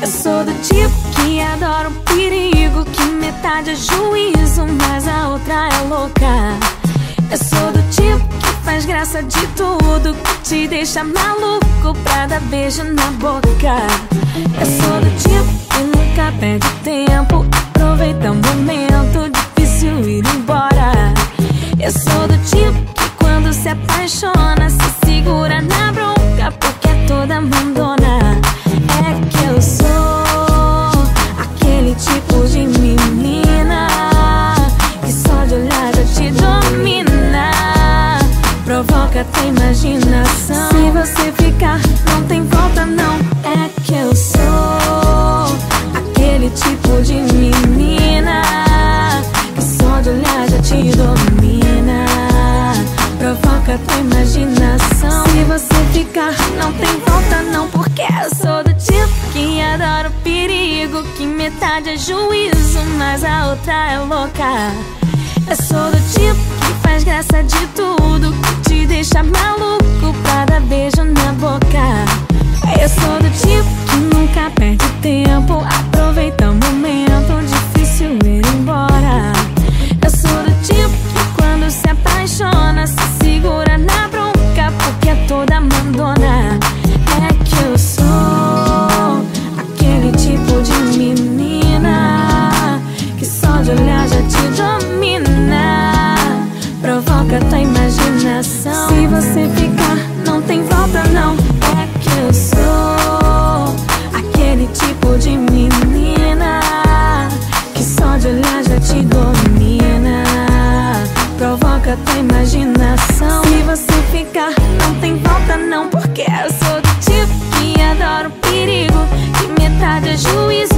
Eu sou do tipo que adora o perigo, que metade é juízo, mas a outra é louca. Eu sou do tipo que faz graça de tudo, que te deixa maluco pra dar beijo na boca. Eu sou do tipo que nunca perde tempo, aproveita o momento, difícil ir embora. Eu sou do tipo que quando se apaixona, tipo de menina que só de olhar já te domina. Provoca tua imaginação. Se você ficar, não tem volta, não. É que eu sou aquele tipo de menina que só de olhar já te domina. Imaginação. Se você ficar, não tem volta, não. Porque eu sou do tipo que adora o perigo. Que metade é juízo, mas a outra é louca. Eu sou do tipo que faz graça de tudo. Que te deixa maluco pra dar beijo na boca. Eu sou do Aplica tua tá imaginação. Se você ficar, não tem volta não. É que eu sou Aquele tipo de menina Que só de olhar já te domina. Provoca tua imaginação. Se você ficar, não tem volta não. Porque eu sou do tipo que adora o perigo Que metade é juízo.